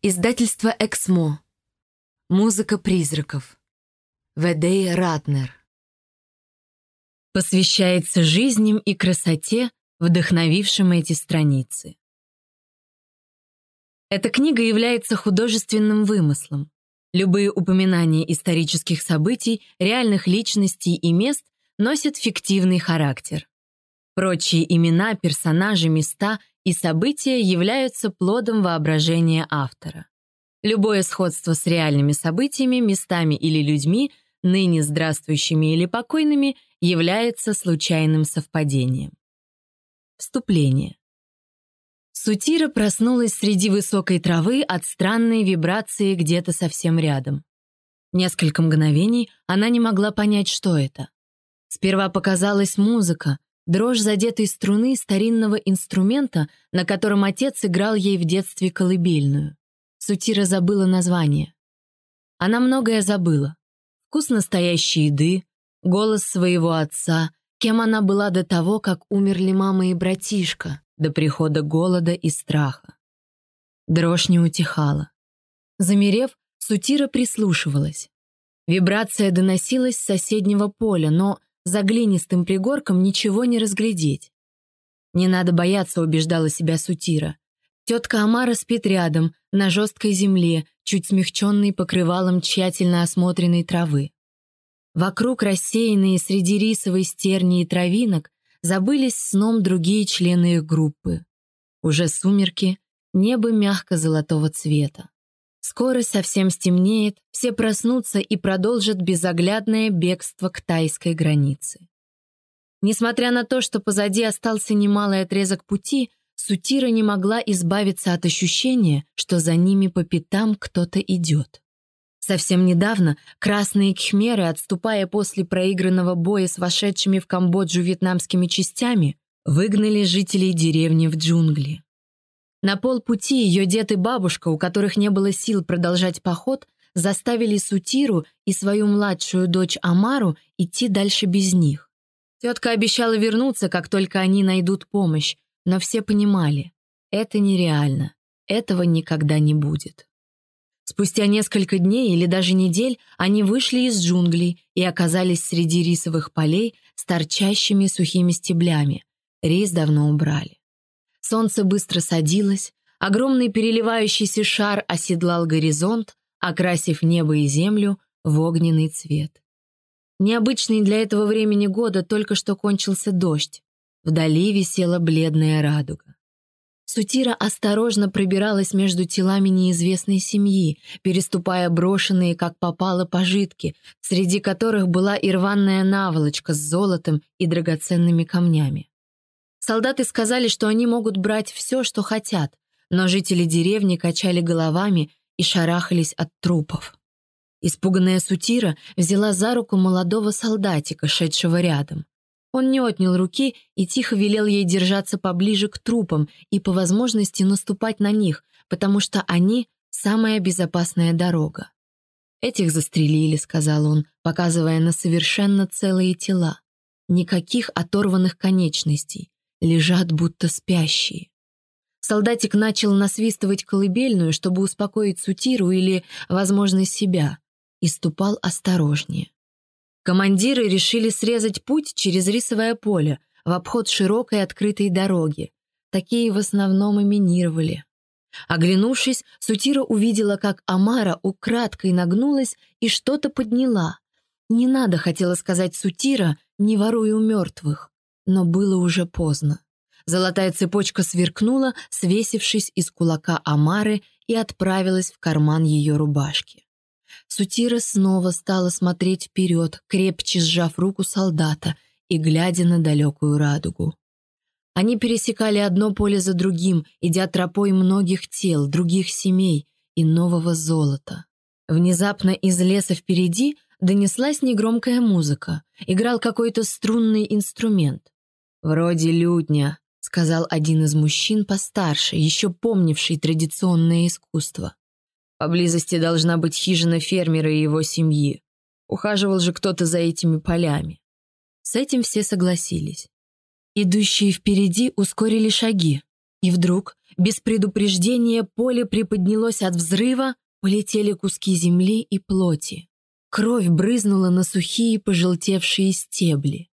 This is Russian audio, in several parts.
Издательство «Эксмо». Музыка призраков. Ведей Ратнер. Посвящается жизням и красоте, вдохновившим эти страницы. Эта книга является художественным вымыслом. Любые упоминания исторических событий, реальных личностей и мест носят фиктивный характер. Прочие имена, персонажи, места и события являются плодом воображения автора. Любое сходство с реальными событиями, местами или людьми, ныне здравствующими или покойными, является случайным совпадением. Вступление. Сутира проснулась среди высокой травы от странной вибрации где-то совсем рядом. Несколько мгновений она не могла понять, что это. Сперва показалась музыка, дрожь задетой струны старинного инструмента, на котором отец играл ей в детстве колыбельную. Сутира забыла название. Она многое забыла. Вкус настоящей еды, голос своего отца, кем она была до того, как умерли мама и братишка, до прихода голода и страха. Дрожь не утихала. Замерев, Сутира прислушивалась. Вибрация доносилась с соседнего поля, но за глинистым пригорком ничего не разглядеть. «Не надо бояться», — убеждала себя Сутира. Тетка Амара спит рядом, на жесткой земле, чуть смягченной покрывалом тщательно осмотренной травы. Вокруг, рассеянные среди рисовой стерни и травинок, забылись сном другие члены их группы. Уже сумерки, небо мягко-золотого цвета. Скоро совсем стемнеет, все проснутся и продолжат безоглядное бегство к тайской границе. Несмотря на то, что позади остался немалый отрезок пути, Сутира не могла избавиться от ощущения, что за ними по пятам кто-то идет. Совсем недавно красные кхмеры, отступая после проигранного боя с вошедшими в Камбоджу вьетнамскими частями, выгнали жителей деревни в джунгли. На полпути ее дед и бабушка, у которых не было сил продолжать поход, заставили Сутиру и свою младшую дочь Амару идти дальше без них. Тетка обещала вернуться, как только они найдут помощь, но все понимали — это нереально, этого никогда не будет. Спустя несколько дней или даже недель они вышли из джунглей и оказались среди рисовых полей с торчащими сухими стеблями. Рис давно убрали. Солнце быстро садилось, огромный переливающийся шар оседлал горизонт, окрасив небо и землю в огненный цвет. Необычный для этого времени года только что кончился дождь. Вдали висела бледная радуга. Сутира осторожно пробиралась между телами неизвестной семьи, переступая брошенные, как попало, пожитки, среди которых была и рваная наволочка с золотом и драгоценными камнями. Солдаты сказали, что они могут брать все, что хотят, но жители деревни качали головами и шарахались от трупов. Испуганная Сутира взяла за руку молодого солдатика, шедшего рядом. Он не отнял руки и тихо велел ей держаться поближе к трупам и по возможности наступать на них, потому что они — самая безопасная дорога. «Этих застрелили», — сказал он, показывая на совершенно целые тела. Никаких оторванных конечностей лежат будто спящие. Солдатик начал насвистывать колыбельную, чтобы успокоить Сутиру или, возможно, себя, и ступал осторожнее. Командиры решили срезать путь через рисовое поле в обход широкой открытой дороги. Такие в основном и минировали. Оглянувшись, Сутира увидела, как Амара украдкой нагнулась и что-то подняла. Не надо, хотела сказать Сутира, не воруй у мертвых но было уже поздно. Золотая цепочка сверкнула, свесившись из кулака Амары и отправилась в карман ее рубашки. Сутира снова стала смотреть вперед, крепче сжав руку солдата и глядя на далекую радугу. Они пересекали одно поле за другим, идя тропой многих тел, других семей и нового золота. Внезапно из леса впереди донеслась негромкая музыка. Играл какой-то струнный инструмент. «Вроде лютня», — сказал один из мужчин постарше, еще помнивший традиционное искусство. «Поблизости должна быть хижина фермера и его семьи. Ухаживал же кто-то за этими полями». С этим все согласились. Идущие впереди ускорили шаги. И вдруг, без предупреждения, поле приподнялось от взрыва, полетели куски земли и плоти. Кровь брызнула на сухие пожелтевшие стебли.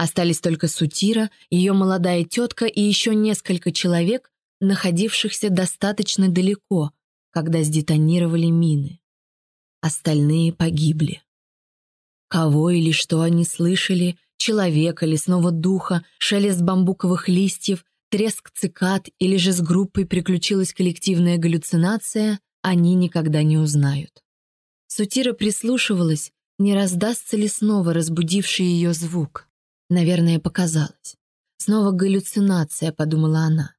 Остались только Сутира, ее молодая тетка и еще несколько человек, находившихся достаточно далеко, когда сдетонировали мины. Остальные погибли. Кого или что они слышали, человека, лесного духа, шелест бамбуковых листьев, треск цикад или же с группой приключилась коллективная галлюцинация, они никогда не узнают. Сутира прислушивалась, не раздастся ли снова разбудивший ее звук. Наверное, показалось. Снова галлюцинация, подумала она.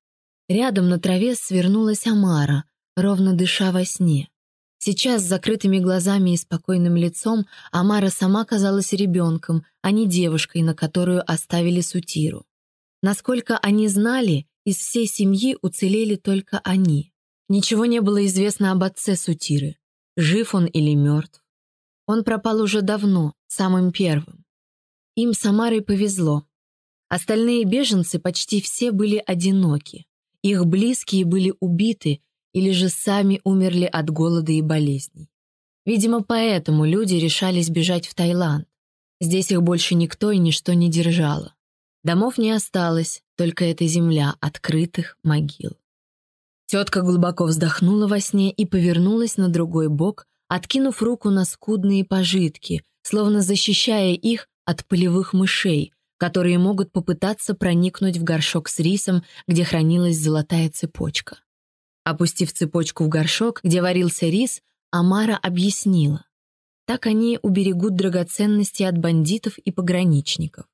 Рядом на траве свернулась Амара, ровно дыша во сне. Сейчас с закрытыми глазами и спокойным лицом Амара сама казалась ребенком, а не девушкой, на которую оставили Сутиру. Насколько они знали, из всей семьи уцелели только они. Ничего не было известно об отце Сутиры. Жив он или мертв. Он пропал уже давно, самым первым. Им с Амарой повезло. Остальные беженцы почти все были одиноки. Их близкие были убиты или же сами умерли от голода и болезней. Видимо, поэтому люди решались бежать в Таиланд. Здесь их больше никто и ничто не держало. Домов не осталось, только эта земля открытых могил. Тетка глубоко вздохнула во сне и повернулась на другой бок, откинув руку на скудные пожитки, словно защищая их от полевых мышей, которые могут попытаться проникнуть в горшок с рисом, где хранилась золотая цепочка. Опустив цепочку в горшок, где варился рис, Амара объяснила. Так они уберегут драгоценности от бандитов и пограничников.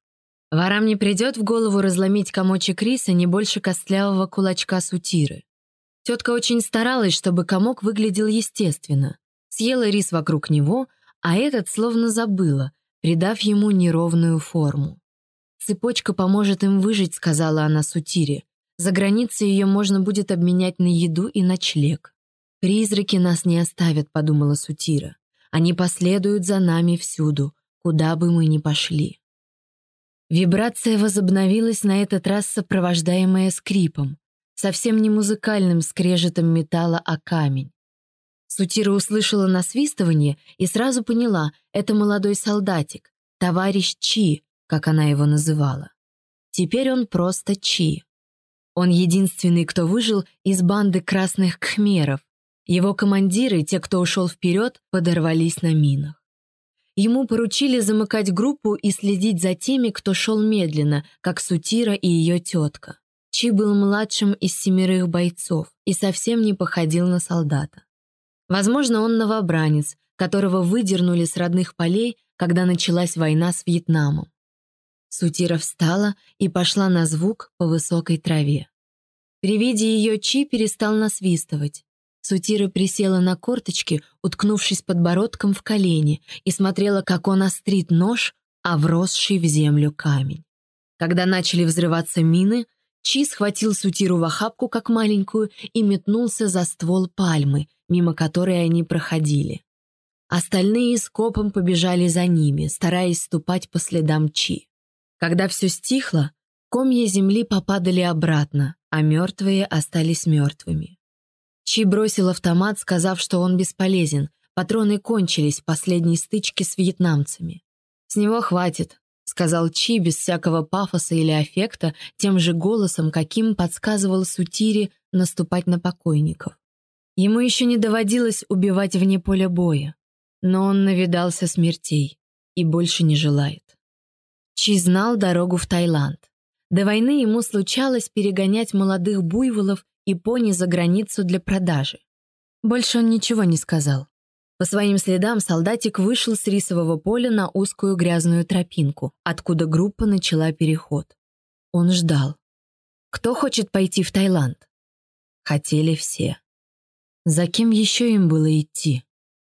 Ворам не придет в голову разломить комочек риса не больше костлявого кулачка сутиры. Тетка очень старалась, чтобы комок выглядел естественно. Съела рис вокруг него, а этот словно забыла, придав ему неровную форму. «Цепочка поможет им выжить», — сказала она Сутире. За границей ее можно будет обменять на еду и ночлег. «Призраки нас не оставят», — подумала Сутира. «Они последуют за нами всюду, куда бы мы ни пошли». Вибрация возобновилась на этот раз сопровождаемая скрипом, совсем не музыкальным скрежетом металла о камень. Сутира услышала насвистывание и сразу поняла — это молодой солдатик, товарищ Чи, как она его называла. Теперь он просто Чи. Он единственный, кто выжил из банды красных кхмеров. Его командиры, те, кто ушел вперед, подорвались на минах. Ему поручили замыкать группу и следить за теми, кто шел медленно, как Сутира и ее тетка. Чи был младшим из семерых бойцов и совсем не походил на солдата. Возможно, он новобранец, которого выдернули с родных полей, когда началась война с Вьетнамом. Сутира встала и пошла на звук по высокой траве. При виде ее Чи перестал насвистывать. Сутира присела на корточки, уткнувшись подбородком в колени, и смотрела, как он острит нож, а вросший в землю камень. Когда начали взрываться мины, Чи схватил Сутиру в охапку, как маленькую, и метнулся за ствол пальмы, мимо которой они проходили. Остальные скопом побежали за ними, стараясь ступать по следам Чи. Когда все стихло, комья земли попадали обратно, а мертвые остались мертвыми. Чи бросил автомат, сказав, что он бесполезен, патроны кончились в последней стычке с вьетнамцами. «С него хватит», — сказал Чи без всякого пафоса или аффекта, тем же голосом, каким подсказывал Сутире наступать на покойников. Ему еще не доводилось убивать вне поля боя, но он навидался смертей и больше не желает. Чи знал дорогу в Таиланд. До войны ему случалось перегонять молодых буйволов и пони за границу для продажи. Больше он ничего не сказал. По своим следам солдатик вышел с рисового поля на узкую грязную тропинку, откуда группа начала переход. Он ждал. Кто хочет пойти в Таиланд? Хотели все. За кем еще им было идти?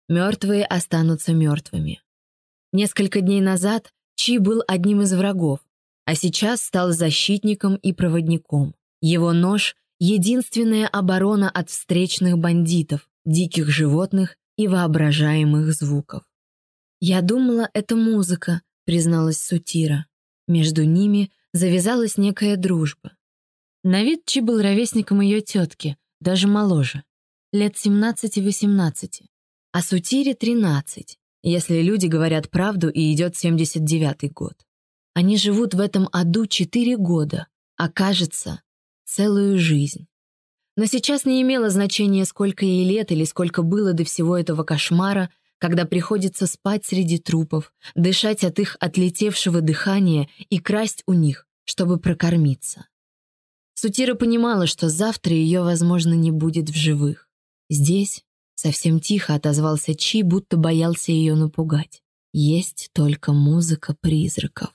Мертвые останутся мертвыми. Несколько дней назад Чи был одним из врагов, а сейчас стал защитником и проводником. Его нож — единственная оборона от встречных бандитов, диких животных и воображаемых звуков. «Я думала, это музыка», — призналась Сутира. Между ними завязалась некая дружба. На вид Чи был ровесником ее тетки, даже моложе, лет 17-18, а Сутире 13, если люди говорят правду и идет 79-й год. Они живут в этом аду 4 года, а кажется, целую жизнь. Но сейчас не имело значения, сколько ей лет или сколько было до всего этого кошмара, когда приходится спать среди трупов, дышать от их отлетевшего дыхания и красть у них, чтобы прокормиться. Сутира понимала, что завтра ее, возможно, не будет в живых. Здесь совсем тихо отозвался Чи, будто боялся ее напугать. Есть только музыка призраков.